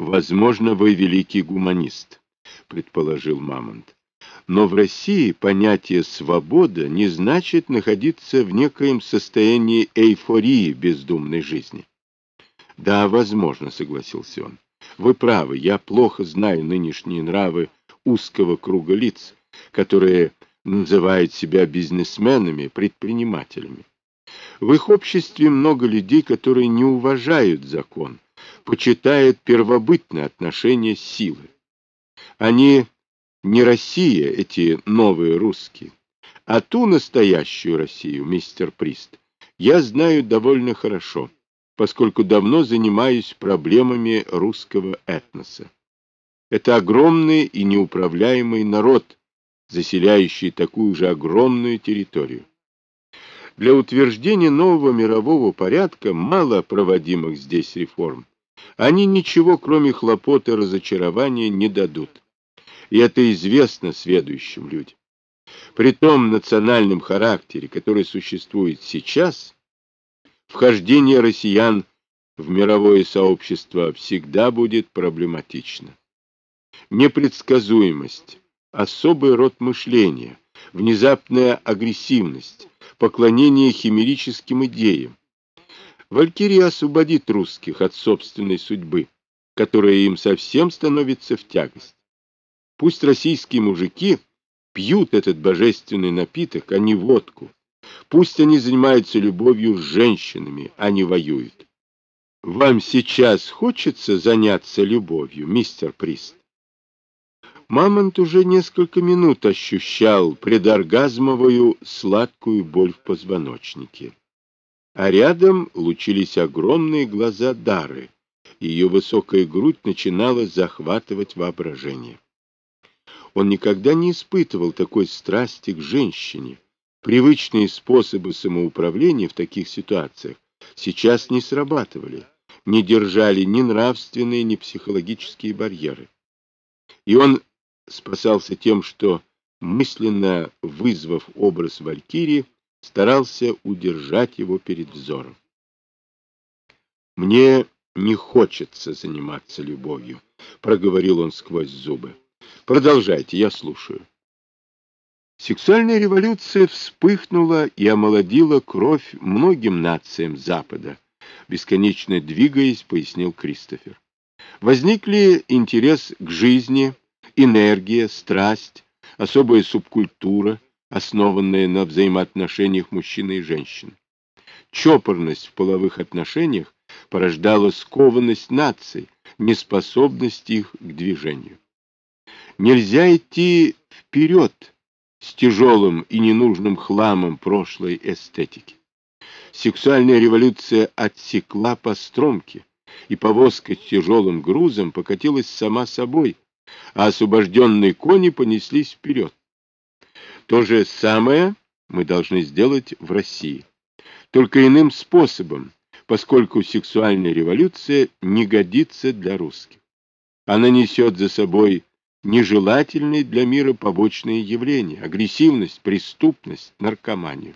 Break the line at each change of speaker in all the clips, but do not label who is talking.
Возможно, вы великий гуманист, предположил Мамонт. Но в России понятие «свобода» не значит находиться в некоем состоянии эйфории бездумной жизни. Да, возможно, согласился он. Вы правы, я плохо знаю нынешние нравы узкого круга лиц, которые называют себя бизнесменами, предпринимателями. В их обществе много людей, которые не уважают закон, почитают первобытное отношение силы. Они не Россия, эти новые русские, а ту настоящую Россию, мистер Прист, я знаю довольно хорошо, поскольку давно занимаюсь проблемами русского этноса. Это огромный и неуправляемый народ, заселяющий такую же огромную территорию. Для утверждения нового мирового порядка мало проводимых здесь реформ. Они ничего, кроме хлопот и разочарования, не дадут. И это известно сведущим людям. При том национальном характере, который существует сейчас, вхождение россиян в мировое сообщество всегда будет проблематично. Непредсказуемость, особый род мышления, внезапная агрессивность, поклонение химерическим идеям. Валькирия освободит русских от собственной судьбы, которая им совсем становится в тягость. Пусть российские мужики пьют этот божественный напиток, а не водку. Пусть они занимаются любовью с женщинами, а не воюют. Вам сейчас хочется заняться любовью, мистер Прист? Мамонт уже несколько минут ощущал предоргазмовую сладкую боль в позвоночнике. А рядом лучились огромные глаза Дары. Ее высокая грудь начинала захватывать воображение. Он никогда не испытывал такой страсти к женщине. Привычные способы самоуправления в таких ситуациях сейчас не срабатывали, не держали ни нравственные, ни психологические барьеры. И он спасался тем, что, мысленно вызвав образ Валькирии, старался удержать его перед взором. «Мне не хочется заниматься любовью», — проговорил он сквозь зубы. Продолжайте, я слушаю. Сексуальная революция вспыхнула и омолодила кровь многим нациям Запада, бесконечно двигаясь, пояснил Кристофер. Возникли интерес к жизни, энергия, страсть, особая субкультура, основанная на взаимоотношениях мужчины и женщины. Чопорность в половых отношениях порождала скованность наций, неспособность их к движению. Нельзя идти вперед с тяжелым и ненужным хламом прошлой эстетики. Сексуальная революция отсекла по стромке, и повозка с тяжелым грузом покатилась сама собой, а освобожденные кони понеслись вперед. То же самое мы должны сделать в России, только иным способом, поскольку сексуальная революция не годится для русских. Она несет за собой нежелательные для мира побочные явления, агрессивность, преступность, наркоманию.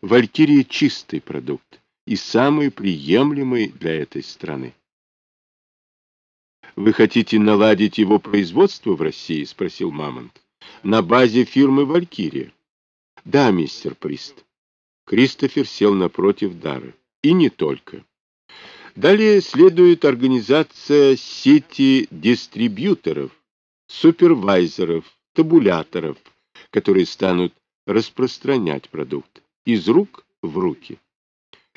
Валькирия – чистый продукт и самый приемлемый для этой страны. «Вы хотите наладить его производство в России?» – спросил Мамонт. «На базе фирмы «Валькирия». «Да, мистер Прист». Кристофер сел напротив Дары. И не только. Далее следует организация сети дистрибьюторов, супервайзеров, табуляторов, которые станут распространять продукт из рук в руки.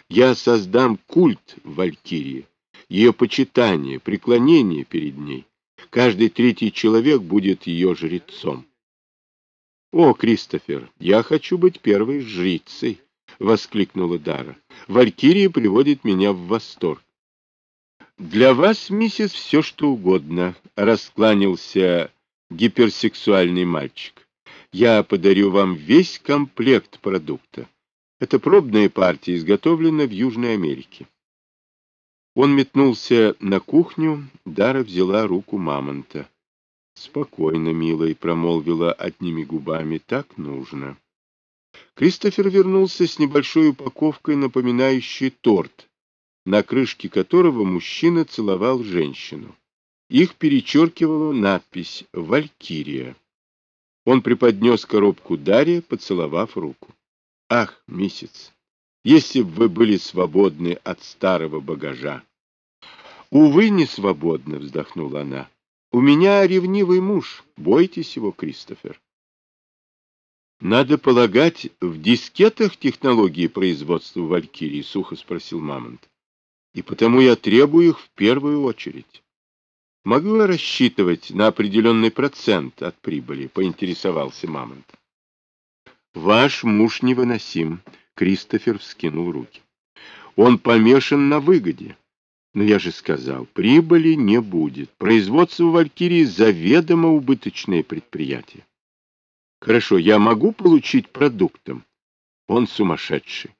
Я создам культ Валькирии, ее почитание, преклонение перед ней. Каждый третий человек будет ее жрецом. — О, Кристофер, я хочу быть первой жрицей! — воскликнула Дара. — Валькирия приводит меня в восторг. «Для вас, миссис, все что угодно», — раскланялся гиперсексуальный мальчик. «Я подарю вам весь комплект продукта. Это пробная партия, изготовлена в Южной Америке». Он метнулся на кухню, Дара взяла руку мамонта. «Спокойно, милый», — промолвила одними губами, — «так нужно». Кристофер вернулся с небольшой упаковкой, напоминающей торт, на крышке которого мужчина целовал женщину. Их перечеркивала надпись «Валькирия». Он преподнес коробку Дарье, поцеловав руку. «Ах, месяц, если бы вы были свободны от старого багажа!» «Увы, не свободны», — вздохнула она. «У меня ревнивый муж. Бойтесь его, Кристофер». «Надо полагать, в дискетах технологии производства «Валькирии», — сухо спросил Мамонт. «И потому я требую их в первую очередь». «Могу я рассчитывать на определенный процент от прибыли?» — поинтересовался Мамонт. «Ваш муж невыносим», — Кристофер вскинул руки. «Он помешан на выгоде. Но я же сказал, прибыли не будет. Производство «Валькирии» заведомо убыточное предприятие. Хорошо, я могу получить продуктом? Он сумасшедший.